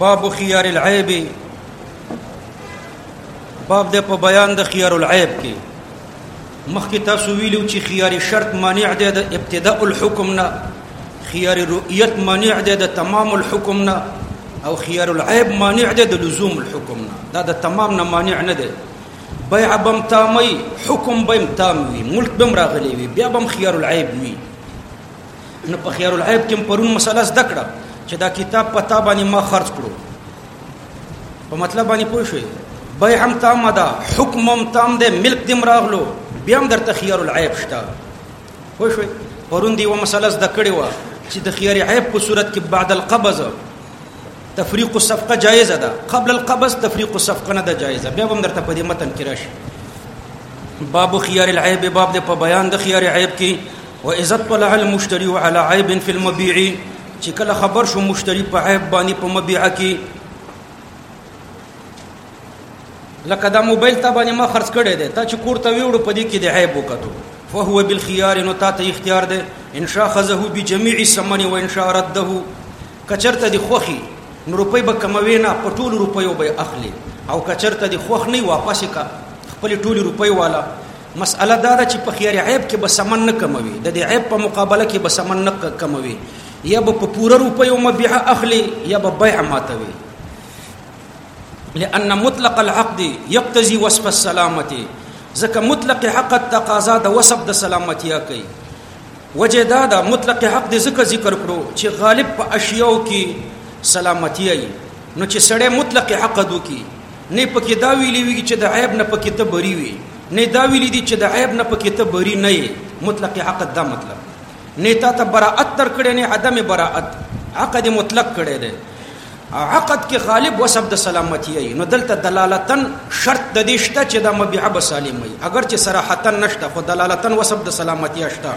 باب خيار العيب باب د په بیان د خيار العيب کې مخکې تاسو ویلو چې خيار شرط مانع دی د ابتداء الحكم نه خيار رؤيت مانع دی د تمام الحكم نه او خيار العيب مانع دی د لزوم الحكم نه دا د تمام نه مانع نه دی بيع بم تامي حكم بم تام وي ملک بم راغلي وي بیا بم خيار العيب وي نو په خيار العيب کې پرون مسله زده کړه چې دا کتاب په تا باندې ما خرج کړو په مطلب باندې پوه شئ بای هم تام ده حکم هم تام ده ملک دم راغلو بیا هم درته خيار العيب شته پوه شئ پرون دی و مسله زده کړې و چې د خيار العيب په صورت کې بعد القبض تفریق الصفقه جایزه ده قبل القبض تفریق الصفقه نه ده جایزه بیا هم درته په دې متن کې راشي باب خيار العيب باب د په بیان د خيار العيب کې واذا طلع المشتري على عيب في المبيع چې کله خبر شو مشتری په عیب باندې په مبيع کې لکه دا موبایل ته باندې ما خرڅ کړی دی تا چې کور ته ویوړو په دې کې د عیب وکړو فهو بالخيار نو تا ته اختیار دی ان شاء خذه بجميع الثمن وان شاء رده کچرته دی خوخي نو روپۍ به کموي نه په ټولو روپیو به اخلي او کچرته دی خوخ نه واپس کا خپل ټولو روپۍ والا مسأله دا ده چې په خیر عیب کې به سمن نه کموي د دې عیب په مقابله کې به سمن نه کموي یا به په پوره روپیو مبيعه اخلي یا به بیع ماتوي لأن مطلق العقد يقتضي وصف السلامة ځکه مطلق حق التقاضا د وصف د سلامتیا کوي وجه دا دا مطلق حق د ذکر ذکر کړو چې غالب په اشیاو کې سلامتی ای نو چې سړی مطلق حق دو کې نه پکې دا ویلي وي چې د عیب نه پکې ته بری وي نه دا ویلي دي چې د عیب نه پکې ته بری نه یې مطلق حق دا مطلب نه تا ته براءت تر کړې نه عدم براءت عقد مطلق کړې ده عقد کې غالب وسب د سلامتی ای نو دلته دلالتن شرط د دې شته چې د مبيعه به سالم ای اگر چې صراحتن نشته خو دلالتن وسب د سلامتی شته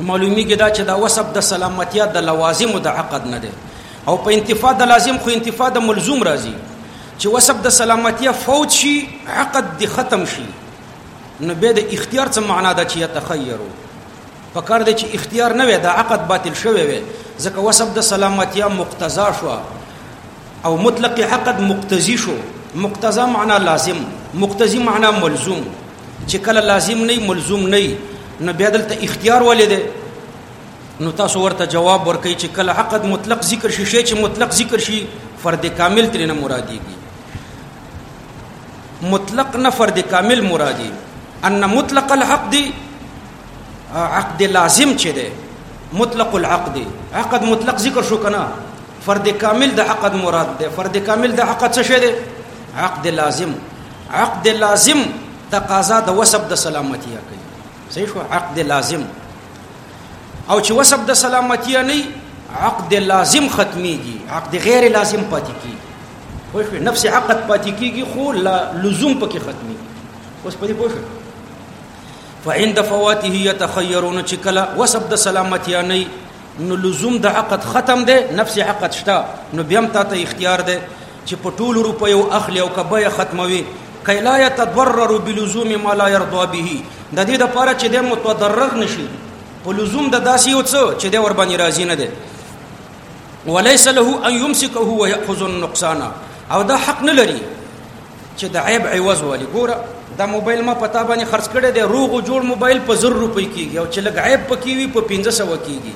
معلومیږي دا چې دا وسب د سلامتیا د لوازم د عقد نه دی او په انتفاع د لازم خو انتفاع د ملزوم راځي چې وسب د سلامتیا فوت شي عقد دی ختم شي نو به د اختیار څه معنا ده چې یتخیرو په کار دی چې اختیار نه وي د عقد باطل شوی وي ځکه وسب د سلامتیا مقتضا شو او مطلق عقد مقتضی شو مقتضا معنا لازم مقتضی معنا ملزوم چې کله لازم نه ملزوم نه نو بیا دلته اختیار ولې دی نو تاسو ورته جواب ورکړئ چې کله عقد مطلق ذکر شي شی چې مطلق ذکر شي فرد کامل ترې نه مرادېږي مطلق نه فرد کامل مرادي ان مطلق العقد عقد لازم چې دی مطلق العقد عقد مطلق ذکر شو کنه فرد کامل د عقد مراد دی فرد کامل د عقد څه شی دی عقد لازم عقد لازم تقاضا د وسب د سلامتی کوي صحیح شو عقد لازم او چې وسب د سلامتی نه عقد لازم ختميږي عقد غیر لازم پاتې کیږي خو په نفس عقد پاتې کیږي خو لا لزوم پکې ختمي اوس په دې پوه شو فعند فواته يتخيرون چې کله وسب د سلامتی نه نو لزوم د عقد ختم دی نفس عقد شته نو بیا هم تاته اختیار دی چې په ټولو روپیو اخلي او که بیه ختموي کای لا یتضرر بلزوم ما لا یرضا به د دې لپاره چې د متضرر نشي په لزوم د داسې یو څه چې د ور باندې راضي نه دی وليس له ان يمسكه ويأخذ النقصان او دا حق نه لري چې د عیب عوض ولي ګوره دا موبایل ما پتا باندې خرڅ کړی دی روغ جوړ موبایل په 1000 روپۍ کیږي او چې لګ عیب پکې وي په 1500 کیږي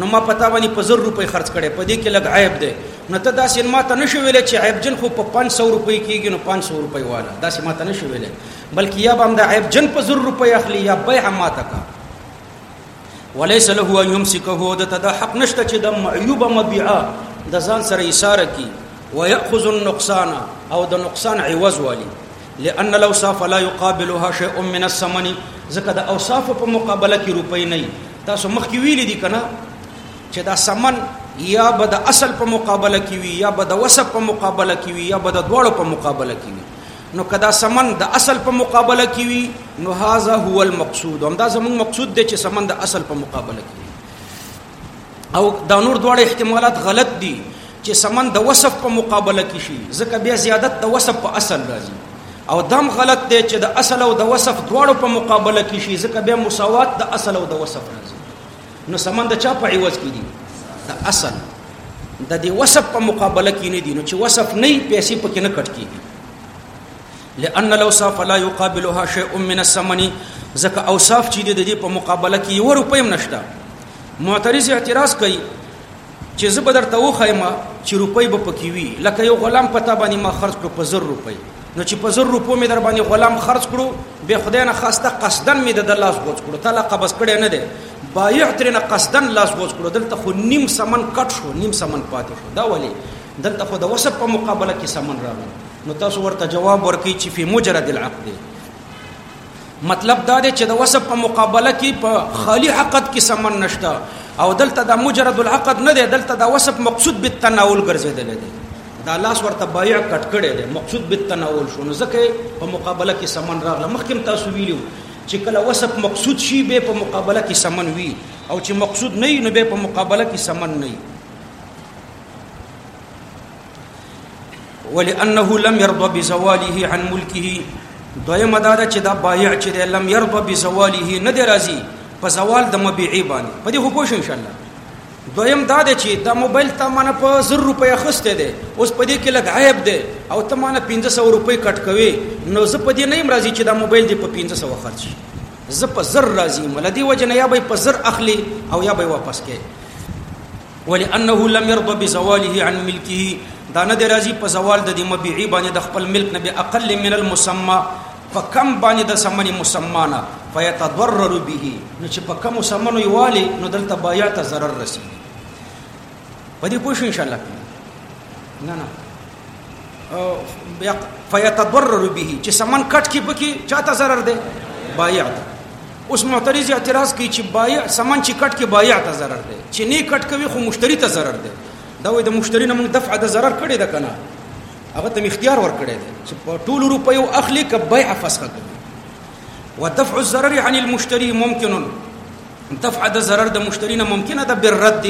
نو ما پتا باندې په 1000 روپۍ خرڅ کړی په دې کې لګ عیب دی نو ته دا سینما ته نشو ویل چې عیب جن خو په 500 روپۍ کیږي نو 500 روپۍ والا دا سینما ته نشو ویل بلکې یا به هم دا عیب جن په 1000 روپۍ اخلي یا به هم ماته کا وليس له ان يمسكه د تد حق نشته چې د معيوب مبيعا د ځان سره اشاره کی ويأخذ النقصان او د نقصان عوض والی لأن الاوصاف لا يقابلها شيء من الثمن ځکه د اوصاف په مقابله کې روپۍ نه تاسو مخکې ویلي دي کنه چې دا سمن یا به د اصل په مقابله کې وي یا به د وسب په مقابله کې وي یا به د دواړو په مقابله کې وي نو کدا سمن د اصل په مقابله کې وي نو هاذا هو المقصود هم دا زموږ مقصود دی چې سمن د اصل په مقابله کې او دا نور دواړه احتمالات غلط دي چې سمن د وصف په مقابله کې شي ځکه بیا زیادت د وصف په اصل راځي او دم غلط دی چې د اصل او د وصف دواړو په مقابله کې شي ځکه بیا مساوات د اصل او د وصف راځي نو سمن د چا په عوض کې دي د اصل د دې وصف په مقابله کې نه دي نو چې وصف نه پیسې پکې نه کټ کیږي لأن الأوصاف لا يقابلها شيء من الثمن ځکه اوصاف چې د دې په مقابله کې یو روپۍ هم نشته معترض اعتراض کوي چې زه به درته وښایم چې روپۍ به پکې وي لکه یو غلام په تا باندې ما خرڅ کړو په زر روپۍ نو چې په زر روپو مې در باندې غلام خرڅ کړو به خدای نه خواسته قصدن مې د لاس غوڅ کړو ته لا قبض کړی نه دی بایع ترې نه قصدن لاس غوڅ کړو دلته خو نیم سمن کټ شو نیم سمن پاتې شو دا ولې دلته خو د وسب په مقابله کې سمن راغی نو تاسو ورته جواب ورکړئ چې فی مجرد العقد مطلب دا دی چې د وصف په مقابله کې په خالی عقد کې سمن نشته او دلته د مجرد العقد نه دی دلته د وصف مقصود به تناول ګرځیدل دی دا لاس ورته بایع کټ کړي دی مقصود به تناول شو نو ځکه په مقابله کې سمن راغله مخکې تاسو ویلو چې کله وصف مقصود شي به په مقابله کې سمن وي او چې مقصود نه وي نو به په مقابله کې سمن نه وي ولانه لم يرضى بزواله عن ملكه دویمه دا ده چې دا بایع چې دی لم يرضى بزواله نه دی راضي په زوال د مبيعي باندې په دې خو پوه ان شاء الله دویم دا دی چې دا موبایل تا مانه په 1000 روپۍ اخسته دی اوس په دې کې لګ عیب دی او ته مانه 1500 روپۍ کټ کوي نو زه په دې نه يم راضي چې دا موبایل دې په 1500 خرج شي زه په 1000 راضي مله دی وجه نه یا به په 1000 اخلي او یا به واپس کې ولانه لم يرضى بزواله عن ملكه دا نه درازي په زوال د دې مبيعي باندې د خپل ملک نه به اقل من المسمى په کم باندې د سمن مسمى نه فيتضرر به نو چې په کم سمن یوالي نو دلته بایا ته ضرر رسي په دې پوښښ ان شاء الله نه نه فیتضرر به چې سمن کټ کې پکې چاته zarar ده بایع ته اوس معترض اعتراض کوي چې بایع سمن چې کټ کې بایع ته zarar ده چې نه کټ کوي خو مشتری ته zarar ده دا وایي د مشتری نه موږ دفعه د zarar کړي ده کنه هغه ته اختیار ورکړي ده چې په ټولو روپیو اخلي ک بایع فسخ کوي ودفع الضرر عن المشتري ممکن دفع د ضرر د مشتری نه ممکنه ده بالرد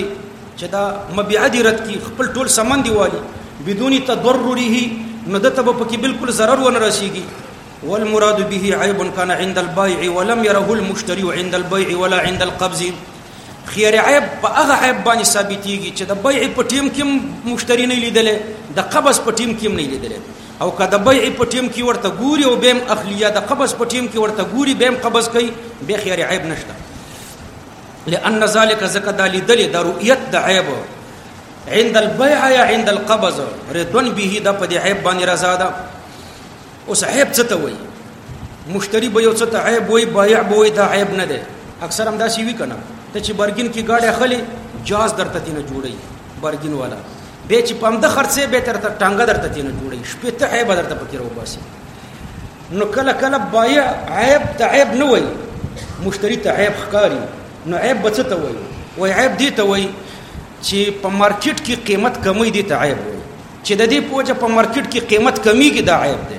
چې دا مبيعه دي رد کی خپل ټول سامان دی والی بدون تضرره نو دته په کې بالکل ضرر ونه رسیږي والمراد به عيب كان عند البائع ولم يره المشتري عند البيع ولا عند القبض خیر عیب په هغه عیب باندې ثابتېږي چې د بیع په ټیم کې مشتری نه لیدل د قبض په ټیم کې نه لیدل او که د بیع په ټیم کې ورته ګوري او بیم اخلي یا د قبض په ټیم کې ورته ګوري بیم قبض کوي به خیر عیب نشته لأن ذلك زکه د لیدل د رؤیت د عیب عند البيع یا عند القبض ردون به د په دې عیب باندې رضا ده اوس عیب څه ته وایي مشتری به یو څه ته عیب وایي بایع به وایي دا عیب نه ده اکثر هم دا شي وی کنه ته چې برګین کې گاډه خلی جاز درته دینه جوړي برګین والا به چې پم د خرڅه به تر تر ټنګه درته تینه جوړي شپې ته هي بدر ته پکې راو باسي نو کله کله بایع عیب ته عیب نه وای مشتری ته عیب ښکاری نو عیب بچ ته وای وای عیب دی ته وای چې په مارکیټ کې قیمت کمی دی ته عیب وای چې د دې پوجا په مارکیټ کې قیمت کمیږي دا عیب دی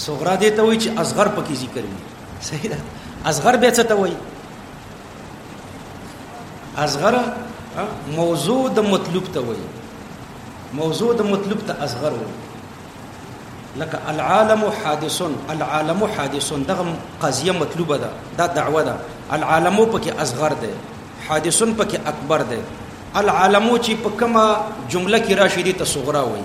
صغرا دې ته وایي چې اصغر پکې ذکر وي صحیح ده اصغر به څه ته وایي اصغر موضوع د مطلوب ته وایي موضوع د مطلوب ته اصغر وایي لکه العالم حادث العالم حادث دغه قضیه مطلوبه ده دا دعوه ده العالم پکې اصغر ده حادث پکې اکبر ده العالم چې په کومه جمله کې راشي دي ته صغرا وایي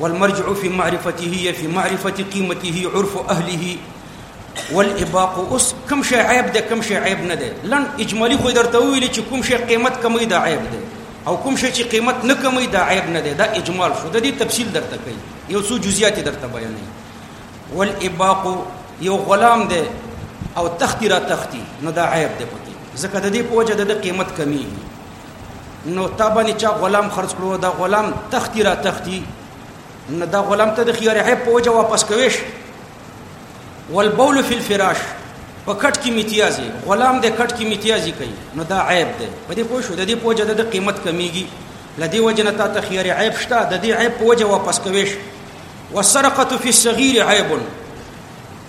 والمرجع في معرفته هي في معرفة قيمته عرف أهله والاباق اوس کوم شی عیب ده کوم شی عیب نه ده لن اجمالی خو درته ویل چې کوم شی قیمت کمی ده عیب ده او کوم شی چې قیمت نه کمی ده عیب نه ده دا اجمال شو د دې تفصیل درته کوي یو څو جزئیات درته بیانې والاباق یو غلام ده او تختی را تختی نو دا عیب ده پکې ځکه د دې په وجه د قیمت کمی نو تا باندې چا غلام خرج کړو دا غلام تختی را تختی نو دا غلام ته د خيار عیب په وجه واپس کويش والبول فی الفراش په کټ کې میتیازي غلام د کټ کې میتیازي کوي نو دا عیب دی په دې پوه شو د دې په وجه د قیمت کمیږي لدی وجه نه تا ته خيار عیب شته د دې عیب په وجه واپس کويش والسرقه فی الصغیر عیب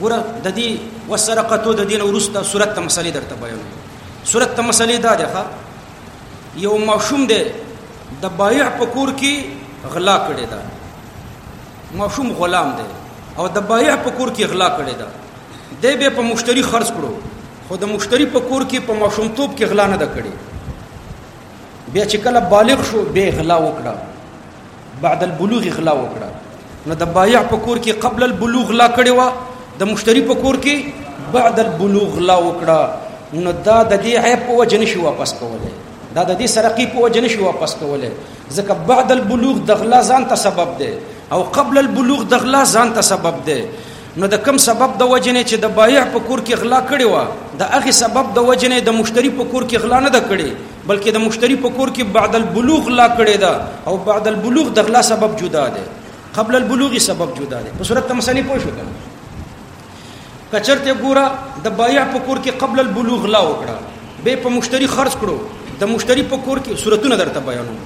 ګوره د دې وسرقتو د دین ورسته صورت ته مسلې درته بیانوم صورت ته مسلې دا ده یو ماشوم دی د بایع په کور کې غلا کړی دا ماشوم غلام دی او د بایع په کور کې غلا کړی دا دی به په مشتری خرج کړو خو د مشتری په کور کې په ماشوم توپ کې غلا نه ده کړی بیا چې کله بالغ شو به غلا وکړه بعد البلوغ غلا وکړه نو د بایع په کور کې قبل البلوغ لا کړی و د مشتری په کور کې بعد البلوغ لا وکړه نو دا د دې عیب په وجه نشي واپس کولای دا د دې سرقي په وجه نشي واپس کولای ځکه بعد البلوغ د غلا ځان ته سبب دی او قبل البلوغ د غلا ځان ته سبب دی نو د کم سبب د وجنې چې د بایع په کور کې غلا کړي و د هغه سبب د وجنې د مشتری په کور کې غلا نه ده کړي بلکې د مشتری په کور کې بعد البلوغ لا کړي ده او بعد البلوغ د غلا سبب جدا ده قبل البلوغ سبب جدا ده په صورت تمسنی پوه شو کنه کچرته ګوره د بایع په کور کې قبل البلوغ لا وکړه به په مشتری خرج کړو د مشتری په کور کې صورتونه درته بیانوم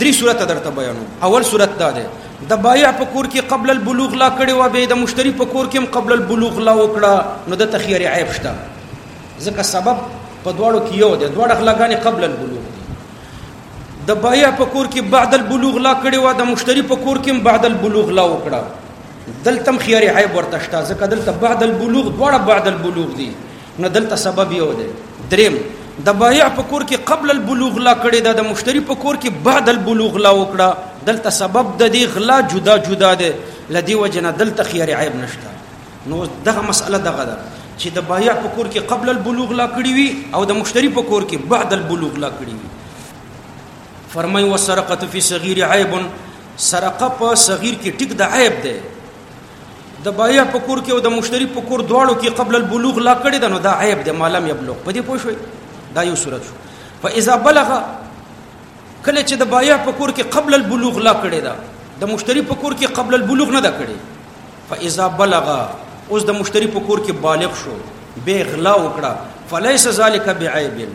درې صورت درته بیانو اول صورت دا ده د بایع په کور کې قبل البلوغ لا کړي و به د مشتری په کور کې قبل البلوغ لا وکړه نو د تخیر عیب شته ځکه سبب په دواړو کې یو دی دواړه غلاګانې قبل البلوغ دي د بایع په کور کې بعد البلوغ لا کړي و د مشتری په کور کې بعد البلوغ لا وکړه دلته خیر عیب ورته شته ځکه دلته بعد البلوغ دواړه بعد البلوغ دي نو دلته سبب یو دی دریم د بایع په کور کې قبل البلوغ لا کړی دا د مشتری په کور کې بعد البلوغ لا وکړه دلته سبب د دې غلا جدا جدا ده لدی وجنه دلته خیر عیب نشته نو دغه مسأله دغه ده چې د بایع په کور کې قبل البلوغ لا کړی وي او د مشتری په کور کې بعد البلوغ لا کړی وي فرمای وسرقه فی صغیر عیب سرقه په صغیر کې ټیک د عیب ده د بایع په کور کې او د مشتری په کور دواړو کې قبل البلوغ لا کړی دا نو دا عیب دی مالم یبلغ په دې پوه شوي دا یو صورت شو فاذا بلغ کله چې د بایع په کور کې قبل البلوغ لا کړی دا د مشتری په کور کې قبل البلوغ نه دا کړی فاذا بلغ اوس د مشتری په کور کې بالغ شو به غلا وکړه فليس ذلك بعيب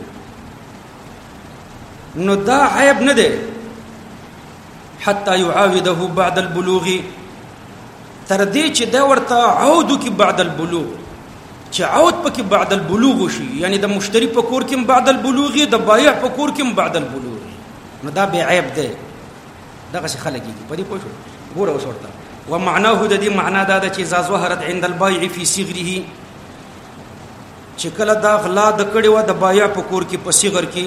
نو دا عیب نه دی حتى يعاوده بعد البلوغ تر دې چې دا ورته عود کې بعد البلوغ چې عود پکې بعد البلوغ شي یعنی د مشتری په کور کې بعد البلوغ د بایع په کور کې بعد البلوغ نو دا به عیب دی دغه څه خلک دي په دې پوه شو ګوره اوس ورته ومعناه د دې معنا دا ده چې اذا ظهرت عند البائع في صغره چې کله دا غلا د کړي و د بایع په کور کې په صغر کې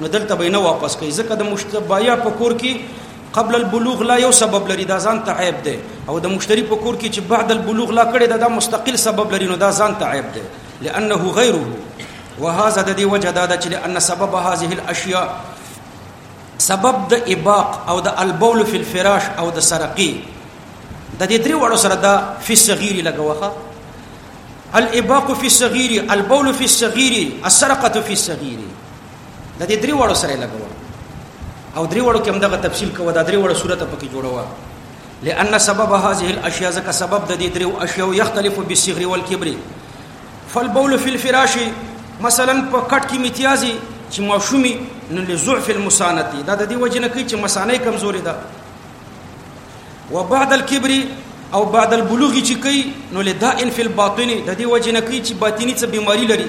نو دلته به نه واپس کوي ځکه د مشتبایا په کور کې قبل البلوغ لا یو سبب لري دا ځان ته عیب دی او د مشتری په کور کې چې بعد البلوغ لا کړي دا, دا مستقل سبب لري نو دا ځان ته عیب دی لانه غیره وهذا د دې وجه دا ده چې لأن سبب هذه الاشیاء سبب د اباق او د البول فی الفراش او د سرقی د دې درې وړو سره دا فی الصغیر لګوخه الاباق فی الصغیر البول فی الصغیر السرقه فی الصغیر د دې درې وړو سره لګوه او درې وړو کې هم دغه تفصیل کوه دا درې وړو صورت پکې جوړوه لأن سبب هذه الاشياء ځکه سبب د دې درو اشیاء یختلف بالصغر والكبر فالبول في الفراش مثلا په کټ کې امتیازي چې ماشومي نو لزعف المسانتي دا د دې وجه نه کوي چې مسانه کمزوري ده وبعد الكبر او بعد البلوغ چې کوي نو لداء في الباطن د دې وجه نه کوي چې باطني څه بيماري لري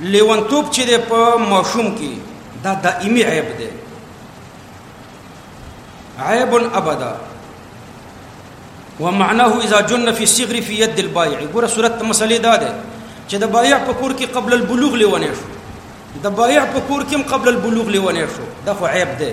لیونتوب چې دی په ماشوم کې دا دائمي عیب دی عیب ابدا ومعناه اذا جن في الصغر في يد البائع ګوره صورت مسلې دا ده چې د بایع په کور کې قبل البلوغ لیونه شو د بایع په کور کې قبل البلوغ لیونه شو دا خو عیب دی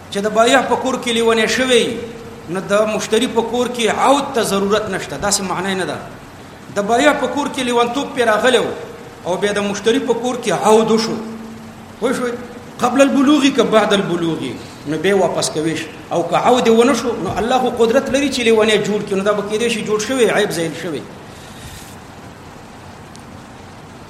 چې د بایع په کور کې لیونه شوی نو د مشتری په کور کې عود ته ضرورت نشته دا څه معنی نه ده د بایع په کور کې لیونتوب پر راغلو او بیا د مشتری په کور کې عود شو خو شو قبل البلوغ که بعد البلوغ نو به واپس کوي او که عود ونه شو نو الله خو قدرت لري چې لیونه جوړ کړي نو دا به کېدې شي جوړ شوی عیب زین شوی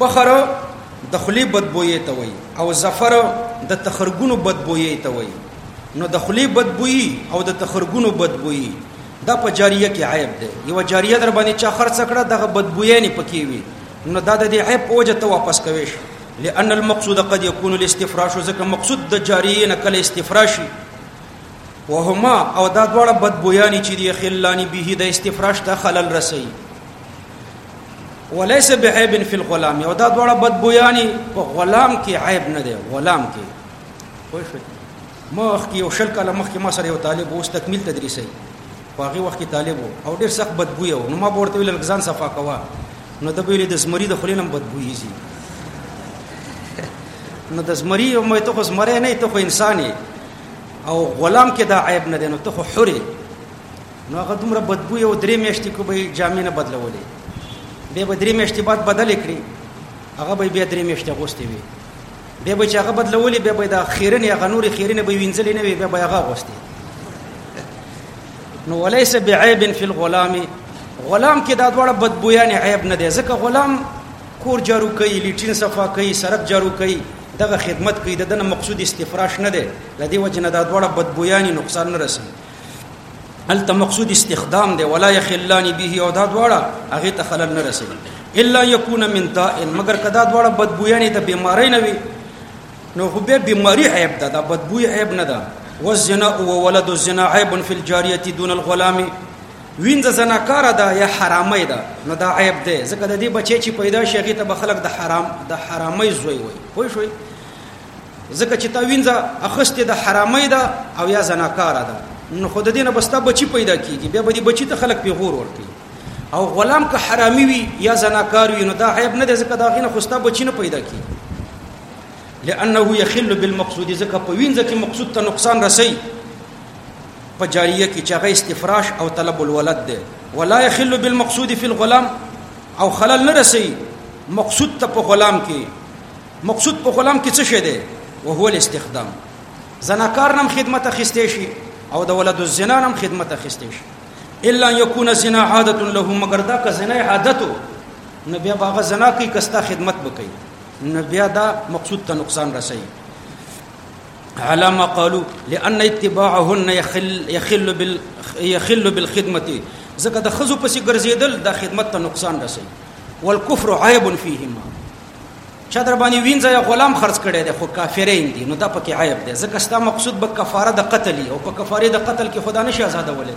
بخر د خلی بدبوې ته وای او زفر د تخرګونو بدبوې ته وای نو د خلی بدبوی او د تخرګونو بدبوی دا په جاریه کې عیب دی یو جاریه در باندې چا خرڅ کړه دغه بدبوی نه پکې وي نو دا د عیب په وجه ته واپس کوي شي لأن المقصود قد يكون الاستفراش ځکه مقصود د جاریه نه کله استفراشي وهما او دا دواړه بدبویانی چې دی خلانی به د استفراش ته خلل رسي وليس بعيب في الغلام او دا دواړه بد بویانی په غلام کې عیب نه دی غلام کې خو شو مخ کې یو شل کله مخ کې ما سره یو طالب اوس تکمیل تدریسي په هغه وخت کې طالب او ډیر سخت بد بوی او نو ما ورته ویل ځان صفا کوا نو د بیرې د زمری د خلینم بد بوی زی نو د زمری او مې ته خو زمری نه ته خو انساني او غلام کې دا عیب نه دی نو ته خو حره نو هغه دومره بدبوی او درې میاشتې کو به جامې نه بدلولې بیا به درې میاشتې بعد بدل کړي هغه به بیا درې میاشتې غوستې وي بیا به چې هغه بدلولې بیا به دا خیرنې هغه نورې خیرنې به وینځلې نه وي بیا به هغه غوستې نو وليس بعيب في الغلام غلام کې دا ډول بدبویان عیب نه دی ځکه غلام کور جارو کوي لیټین صفا کوي سرک جارو کوي دغه خدمت کوي دنه مقصود استفراش نه دی لدی وجنه دا ډول بدبویان نقصان نه رسي هلته مقصود استخدام دی ولا يخلان به او دا دواړه هغه ته خلل نه رسي الا يكون من داء مگر کدا دواړه بدبویانه د بیماری نه وي نو خو به بیماری عیب ده دا بدبوی عیب نه ده والزنا وولد الزنا عیب فی الجاریه دون الغلام وینځه زناکار ده یا حرامه ده نو دا عیب ده ځکه د دې بچی چې پیدا شي هغه ته به خلک د حرام د حرامه زوی وي پوه شئ ځکه چې تا وینځه اخستې د حرامۍ ده او یا زناکاره ده نو خود دینه بستا بچی پیدا کیږي بیا به دې بچی ته خلک پیغور ورکړي او غلام که حرامي وي یا زناکار وي نو دا عیب نه دی ځکه دا غینه خوستا بچی نه پیدا کیږي لانه یخل بالمقصود ځکه په وینځه کې مقصود ته نقصان رسي په جاریه کې چې هغه استفراش او طلب الولد دی ولا يخل بالمقصود في الغلام او خلل نه رسي مقصود ته په غلام کې مقصود په غلام کې څه شی دی وهو الاستخدام زناکار نم خدمت اخیستې شي او د ولد الزنا نم خدمت اخیستې شي الا یکون زنا عادت له مگر دا که زنا عادت نو بیا باغ زنا کوي کستا خدمت وکړي نو بیا دا مقصود ته نقصان رسي علامه قالو لان اتباعهن يخل يخل بال يخل بالخدمه ځکه د خزو پسې ګرځیدل د خدمت ته نقصان رسي والكفر عيب فيهما چا در باندې وینځه یا غلام خرڅ کړی دی خو کافرین دي نو دا پکې عیب دی ځکه ستا مقصود به کفاره د قتل او په کفاره د قتل کې خدا نشي آزادولې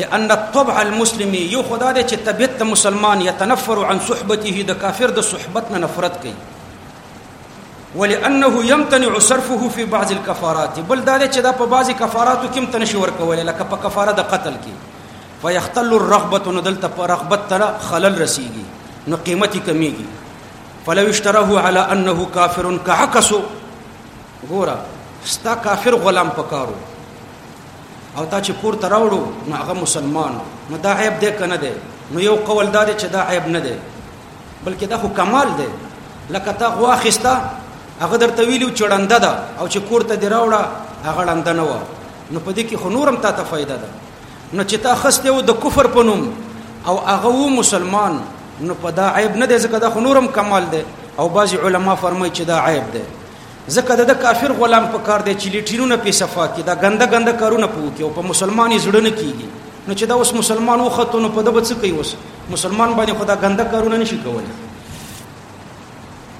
لأن الطبع المسلمي یو خدا دی چې طبيعت د مسلمان يتنفر عن صحبته د کافر د صحبت نه نفرت کوي ولأنه يمتنع صرفه في بعض الكفارات بل دا دی چې دا په بعضي کفاراتو کې هم تنشي ورکول لکه په کفاره د قتل کې فیختل الرغبت نو دلته په رغبت تر خلل رسیږي نو قیمتي کمیږي فلو اشتره على انه کافر کعکسو ګورا ستا کافر غلام پکارو او تا چې کور ته راوړو نو هغه مسلمان نو دا عیب دی کنه دی نو یو قول دا دی چې دا عیب نه دی بلکې دا خو کمال دی لکه تا غوا خستا هغه درته ویلو چړنده ده او چې کور ته دی راوړه هغه ړنده نه و نو په دې کې خو نورم تا ته فائدہ ده نو چې تا خسته و د کفر په نوم او هغه و مسلمان نو په دا عیب نه دی ځکه دا خو نورم کمال دی او بعضی علما فرمایي چې دا عیب دی ځکه د کافر غلام په کار دی چې لیټرونه په صفا کې دا ګنده ګنده کارونه پوه کې او په مسلمانې زړه نه کیږي نو چې دا اوس مسلمان وخته نو په دبه څه کوي اوس مسلمان باندې خدا ګنده کارونه نشي کولای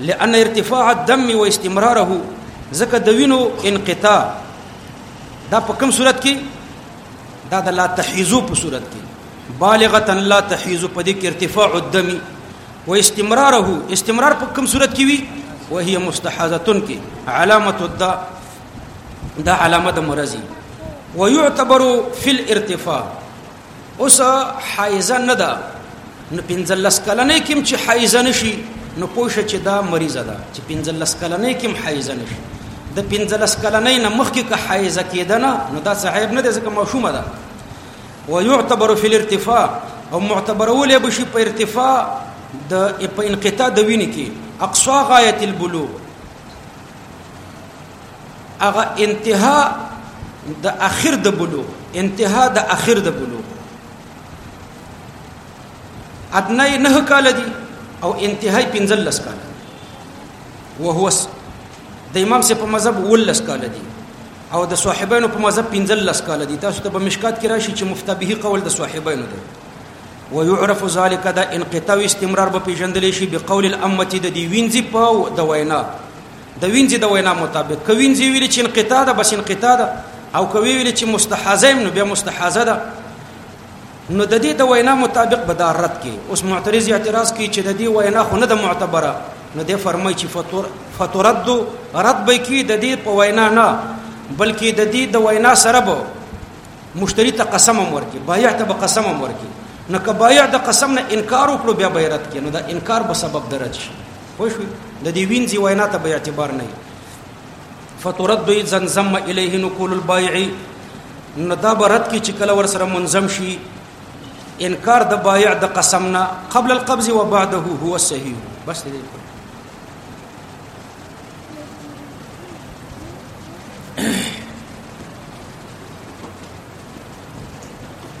لأن ارتفاع الدم و استمراره ځکه د وینو انقطاع دا په کوم صورت کې دا د لا تحیزو په صورت کې بالغه لا تحیزو په دې کې ارتفاع الدم و استمراره استمرار په کوم صورت کې وي وهي مستحاضه کې علامه الداء دا علامه د مرضی ويعتبر في الارتفاع اوس حایزه نه ده نو پنځلس کلنې کېم چې حایزه نشي نو پوښ چې دا مریضه ده چې پنځلس کلنې کېم حایزه نشي د پنځلس کلنې نه مخکې که حایزه کېدنه نو دا څه عیب نه ده ځکه ماشومه ده ويعتبر في الارتفاع او معتبرول بشي په ارتفاع د په انقطاع د وینې کې اقصا غایت البلوغ هغه انتها د اخر د بلوغ انتها د اخر د بلوغ ادنه نه کال دي او انتهای 15 کال وهو د امام سي په مذهب ولس کال دي او د صاحبانو په مذهب 15 کال دي تاسو ته په مشکات کې راشي چې مفتبه قول د صاحبانو دی ويعرف ذلك دا انقطاع استمرار به پیژندل شي بقول الامه د دی وینځي په د وینا د وینځي د وینا مطابق که وینځي ویل چې انقطاع ده بس انقطاع ده او که ویل چې مستحاضه نو بیا مستحاضه ده نو د دې د وینا مطابق به دا رد کی اوس معترض اعتراض کوي چې د دې وینا خو نه د معتبره نو د فرمای چې فطور فطرد رد به کی د دې په وینا نه بلکې د دې د وینا سره به مشتری ته قسم ورکي بایع ته به قسم ورکي نو که بایع د قسم نه انکار وکړو بیا به رد کینو دا انکار به سبب درج شي پوه شوي د دې وینځي وینا ته به اعتبار نه فترد اذا زم الیه نقول البایع نو دا برت کې چې کله ور سره منظم شي انکار د بایع د قسم نه قبل القبض و بعده هو صحیح بس دې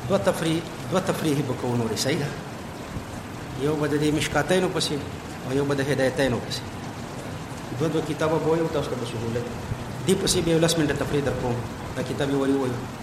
دو تفریح دو تفریح بکونو رسیږي یو بده د مشکاتینو پسې او یو بده هدایتینو پسې دو دو کتابه به یو تاسو ته سهولت دی پسې به لس منټه تفریح در کوم دا کتاب یې وری وایو